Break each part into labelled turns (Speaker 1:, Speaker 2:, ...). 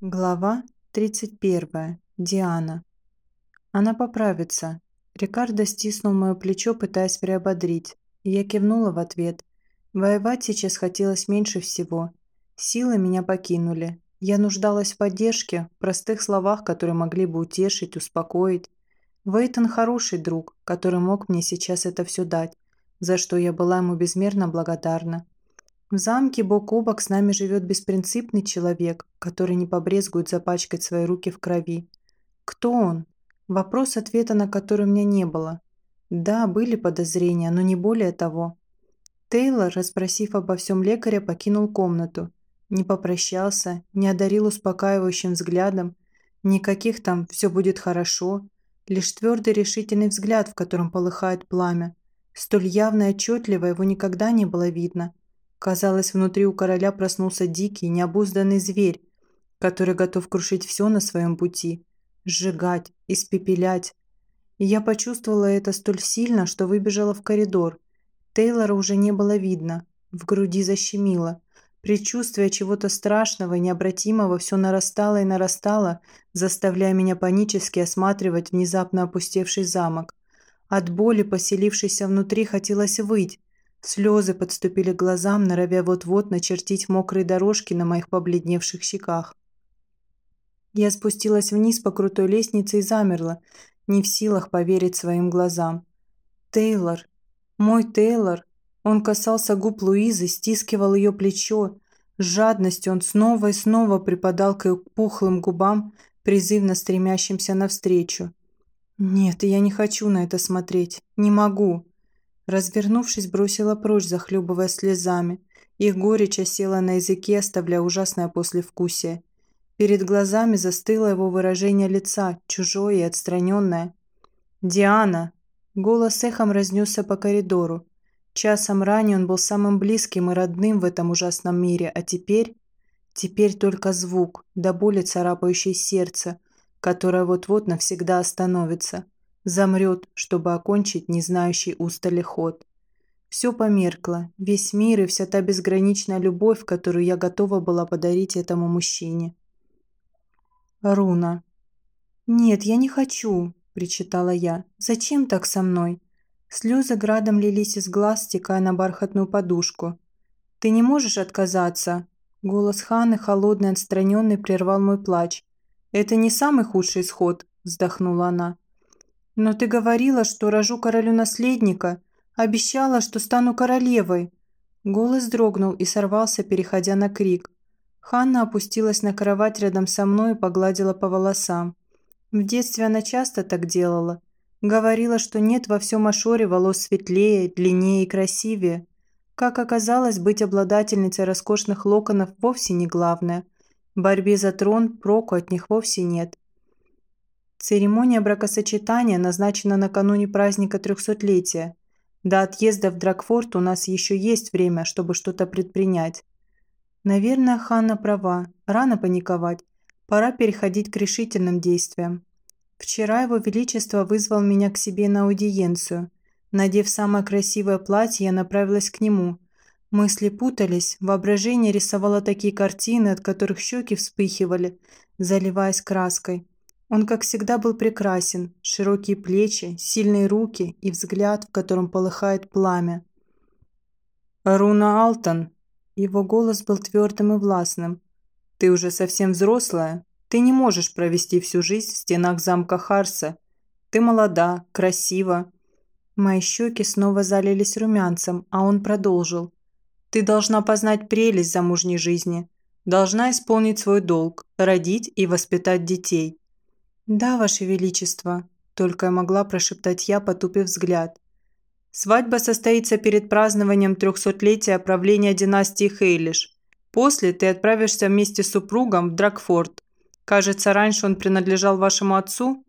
Speaker 1: Глава 31. Диана. Она поправится. Рикардо стиснул мое плечо, пытаясь приободрить. Я кивнула в ответ. Воевать сейчас хотелось меньше всего. Силы меня покинули. Я нуждалась в поддержке, в простых словах, которые могли бы утешить, успокоить. Вейтон хороший друг, который мог мне сейчас это все дать, за что я была ему безмерно благодарна. В замке бок о бок с нами живет беспринципный человек, который не побрезгует запачкать свои руки в крови. Кто он? Вопрос, ответа на который у меня не было. Да, были подозрения, но не более того. Тейлор, расспросив обо всем лекаря, покинул комнату. Не попрощался, не одарил успокаивающим взглядом. Никаких там «все будет хорошо», лишь твердый решительный взгляд, в котором полыхает пламя. Столь явно и отчетливо его никогда не было видно – Казалось, внутри у короля проснулся дикий, необузданный зверь, который готов крушить все на своем пути, сжигать, испепелять. И я почувствовала это столь сильно, что выбежала в коридор. Тейлора уже не было видно, в груди защемило. Предчувствие чего-то страшного и необратимого все нарастало и нарастало, заставляя меня панически осматривать внезапно опустевший замок. От боли, поселившейся внутри, хотелось выть, Слезы подступили к глазам, норовя вот-вот начертить мокрые дорожки на моих побледневших щеках. Я спустилась вниз по крутой лестнице и замерла, не в силах поверить своим глазам. Тейлор, мой Тейлор, он касался губ Луизы, стискивал ее плечо. С жадностью он снова и снова припадал к ее пухлым губам, призывно стремящимся навстречу. «Нет, я не хочу на это смотреть. Не могу. Развернувшись, бросила прочь, захлебывая слезами. Их горечь осела на языке, оставляя ужасное послевкусие. Перед глазами застыло его выражение лица, чужое и отстраненное. «Диана!» Голос эхом разнесся по коридору. Часом ранее он был самым близким и родным в этом ужасном мире, а теперь... Теперь только звук, до боли царапающий сердце, которое вот-вот навсегда остановится замрет, чтобы окончить не знающий устали ход. Все померкло, весь мир и вся та безграничная любовь, которую я готова была подарить этому мужчине. Руна. «Нет, я не хочу», – причитала я. «Зачем так со мной?» Слезы градом лились из глаз, стекая на бархатную подушку. «Ты не можешь отказаться?» Голос Ханы, холодный, отстраненный, прервал мой плач. «Это не самый худший исход», – вздохнула она. «Но ты говорила, что рожу королю наследника. Обещала, что стану королевой». Голос дрогнул и сорвался, переходя на крик. Ханна опустилась на кровать рядом со мной и погладила по волосам. В детстве она часто так делала. Говорила, что нет во всем Ашоре волос светлее, длиннее и красивее. Как оказалось, быть обладательницей роскошных локонов вовсе не главное. Борьбе за трон проку от них вовсе нет. Церемония бракосочетания назначена накануне праздника трехсотлетия. До отъезда в Дракфорт у нас еще есть время, чтобы что-то предпринять. Наверное, Ханна права. Рано паниковать. Пора переходить к решительным действиям. Вчера его величество вызвал меня к себе на аудиенцию. Надев самое красивое платье, я направилась к нему. Мысли путались, воображение рисовало такие картины, от которых щеки вспыхивали, заливаясь краской. Он, как всегда, был прекрасен. Широкие плечи, сильные руки и взгляд, в котором полыхает пламя. «Руна Алтон!» Его голос был твердым и властным. «Ты уже совсем взрослая. Ты не можешь провести всю жизнь в стенах замка Харса. Ты молода, красива». Мои щеки снова залились румянцем, а он продолжил. «Ты должна познать прелесть замужней жизни. Должна исполнить свой долг, родить и воспитать детей. «Да, Ваше Величество», – только и могла прошептать я, потупив взгляд. «Свадьба состоится перед празднованием трехсотлетия правления династии Хейлиш. После ты отправишься вместе с супругом в Дракфорд. Кажется, раньше он принадлежал вашему отцу?»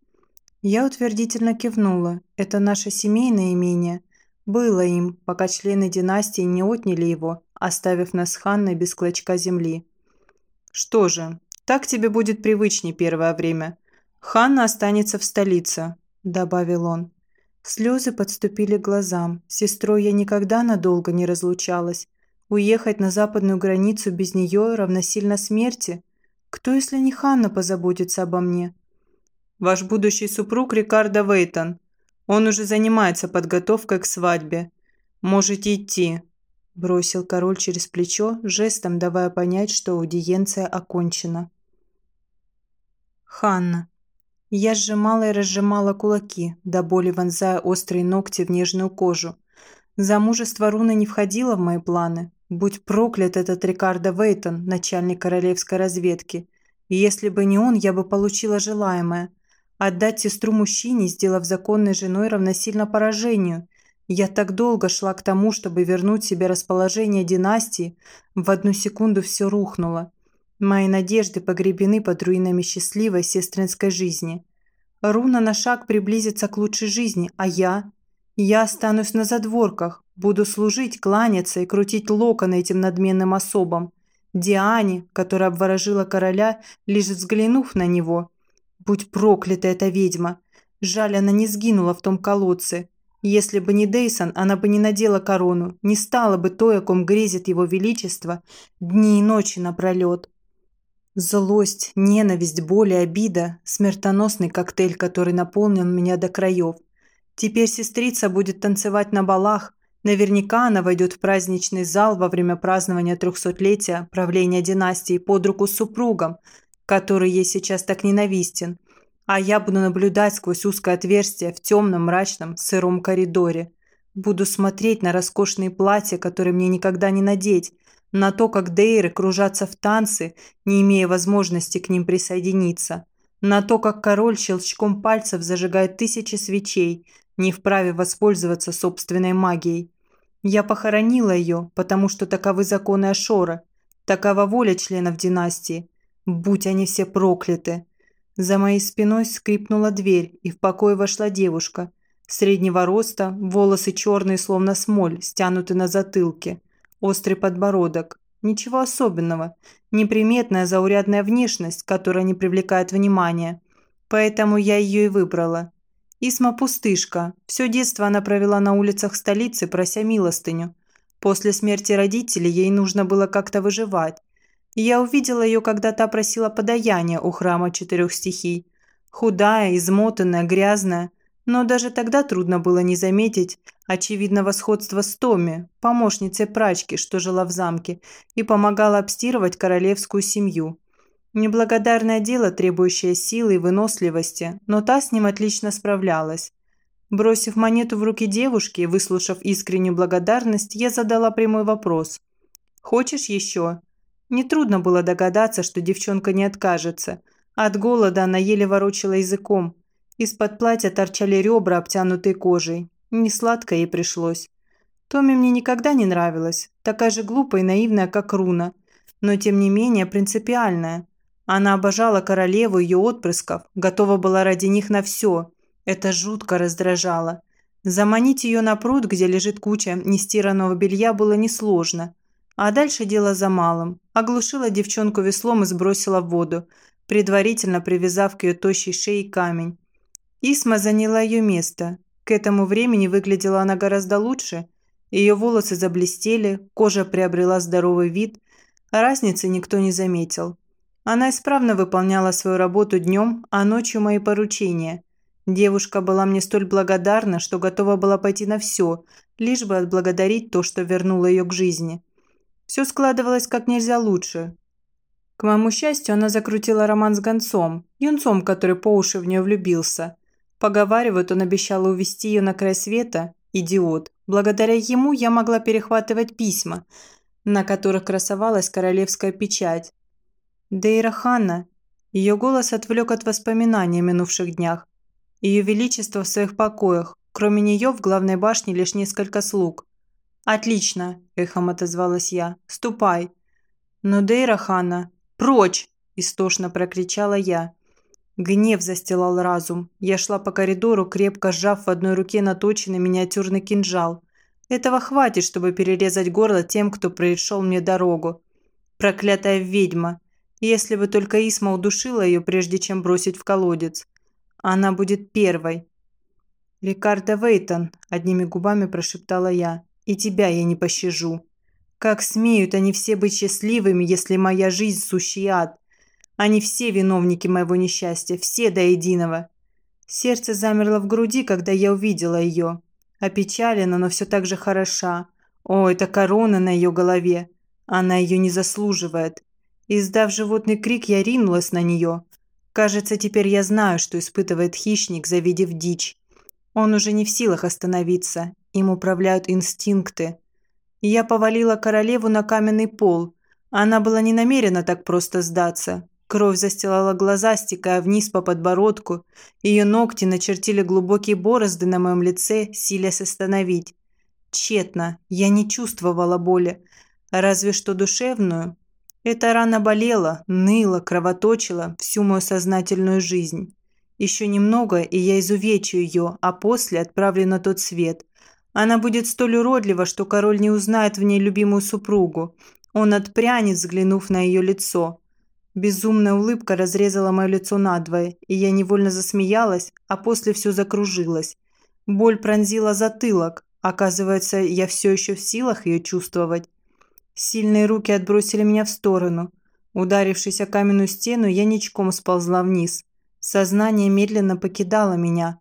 Speaker 1: Я утвердительно кивнула. Это наше семейное имение. Было им, пока члены династии не отняли его, оставив нас с Ханной без клочка земли. «Что же, так тебе будет привычнее первое время. «Ханна останется в столице», – добавил он. Слезы подступили к глазам. С сестрой я никогда надолго не разлучалась. Уехать на западную границу без нее равносильно смерти. Кто, если не Ханна, позаботится обо мне?
Speaker 2: Ваш будущий супруг Рикардо Вейтон. Он уже занимается подготовкой к свадьбе. Можете идти», – бросил король через плечо, жестом давая понять, что аудиенция окончена.
Speaker 1: Ханна. Я сжимала и разжимала кулаки, до боли вонзая острые ногти в нежную кожу. Замужество Руны не входило в мои планы. Будь проклят этот Рикардо Вейтон, начальник королевской разведки. И если бы не он, я бы получила желаемое. Отдать сестру мужчине, сделав законной женой, равносильно поражению. Я так долго шла к тому, чтобы вернуть себе расположение династии, в одну секунду все рухнуло. Мои надежды погребены под руинами счастливой сестринской жизни. Руна на шаг приблизится к лучшей жизни, а я? Я останусь на задворках, буду служить, кланяться и крутить локоны этим надменным особам. Диане, которая обворожила короля, лишь взглянув на него. Будь проклята эта ведьма. Жаль, она не сгинула в том колодце. Если бы не Дейсон, она бы не надела корону, не стала бы той, о ком грезит его величество, дни и ночи напролет. Злость, ненависть, боль и обида – смертоносный коктейль, который наполнил меня до краев. Теперь сестрица будет танцевать на балах. Наверняка она войдет в праздничный зал во время празднования трехсотлетия правления династии под руку с супругом, который ей сейчас так ненавистен. А я буду наблюдать сквозь узкое отверстие в темном, мрачном, сыром коридоре. Буду смотреть на роскошные платья, которые мне никогда не надеть, на то, как дейры кружатся в танцы, не имея возможности к ним присоединиться, на то, как король щелчком пальцев зажигает тысячи свечей, не вправе воспользоваться собственной магией. Я похоронила ее, потому что таковы законы Ашора, такова воля членов династии. Будь они все прокляты. За моей спиной скрипнула дверь, и в покой вошла девушка. Среднего роста, волосы черные, словно смоль, стянуты на затылке острый подбородок. Ничего особенного. Неприметная заурядная внешность, которая не привлекает внимания. Поэтому я ее и выбрала. Исма пустышка. Все детство она провела на улицах столицы, прося милостыню. После смерти родителей ей нужно было как-то выживать. Я увидела ее, когда та просила подаяния у храма четырех стихий. Худая, измотанная, грязная. Но даже тогда трудно было не заметить очевидного сходства с Томи, помощницей прачки, что жила в замке, и помогала обстирывать королевскую семью. Неблагодарное дело, требующее силы и выносливости, но та с ним отлично справлялась. Бросив монету в руки девушки и выслушав искреннюю благодарность, я задала прямой вопрос. «Хочешь еще?» Нетрудно было догадаться, что девчонка не откажется. От голода она еле ворочала языком. Из-под платья торчали ребра, обтянутые кожей. Не сладко ей пришлось. Томми мне никогда не нравилась, такая же глупая и наивная, как Руна, но тем не менее принципиальная. Она обожала королеву и ее отпрысков, готова была ради них на все. Это жутко раздражало. Заманить ее на пруд, где лежит куча нестиранного белья, было несложно. А дальше дело за малым. Оглушила девчонку веслом и сбросила в воду, предварительно привязав к ее тощей шее камень. Исма заняла ее место, к этому времени выглядела она гораздо лучше. Ее волосы заблестели, кожа приобрела здоровый вид, а разницы никто не заметил. Она исправно выполняла свою работу днем, а ночью мои поручения. Девушка была мне столь благодарна, что готова была пойти на все, лишь бы отблагодарить то, что вернуло ее к жизни. Все складывалось как нельзя лучше. К моему счастью, она закрутила роман с гонцом, юнцом, который по уши в нее влюбился. Поговаривают, он обещал увести ее на край света. Идиот. Благодаря ему я могла перехватывать письма, на которых красовалась королевская печать. Дейра Ханна. Ее голос отвлек от воспоминаний о минувших днях. Ее величество в своих покоях. Кроме нее в главной башне лишь несколько слуг. «Отлично!» – эхом отозвалась я. «Ступай!» «Но Дейра Ханна...» «Прочь!» – истошно прокричала я. Гнев застилал разум. Я шла по коридору, крепко сжав в одной руке наточенный миниатюрный кинжал. Этого хватит, чтобы перерезать горло тем, кто пришел мне дорогу. Проклятая ведьма. Если бы только Исма удушила ее, прежде чем бросить в колодец. Она будет первой. «Рикардо Вейтон», – одними губами прошептала я, – «и тебя я не пощажу. Как смеют они все быть счастливыми, если моя жизнь – сущий ад?
Speaker 2: Они все виновники моего несчастья, все до единого. Сердце замерло в груди, когда я увидела ее. Опечалена, но все так же хороша. О, это корона на ее голове. Она ее не заслуживает. Издав животный крик, я ринулась на нее. Кажется, теперь я знаю, что испытывает хищник, завидев дичь. Он уже не в силах остановиться. Им управляют инстинкты. Я повалила королеву на каменный пол. Она была не намерена так просто сдаться. Кровь застилала глаза, стекая вниз по подбородку. Ее ногти начертили глубокие борозды на моем лице, силясь остановить. Тщетно. Я не чувствовала боли. Разве что душевную. Эта рана болела, ныла, кровоточила всю мою сознательную жизнь. Еще немного, и я изувечу ее, а после отправлю на тот свет. Она будет столь уродлива, что король не узнает в ней любимую супругу. Он отпрянет, взглянув на ее лицо. Безумная улыбка разрезала мое лицо надвое, и я невольно засмеялась, а после все закружилось. Боль пронзила затылок. Оказывается, я все еще в силах ее чувствовать. Сильные руки отбросили меня в сторону. Ударившись о каменную стену, я ничком сползла вниз. Сознание медленно покидало меня.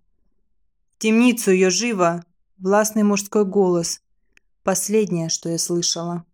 Speaker 2: «В темницу ее живо!» Властный мужской голос. Последнее, что я слышала.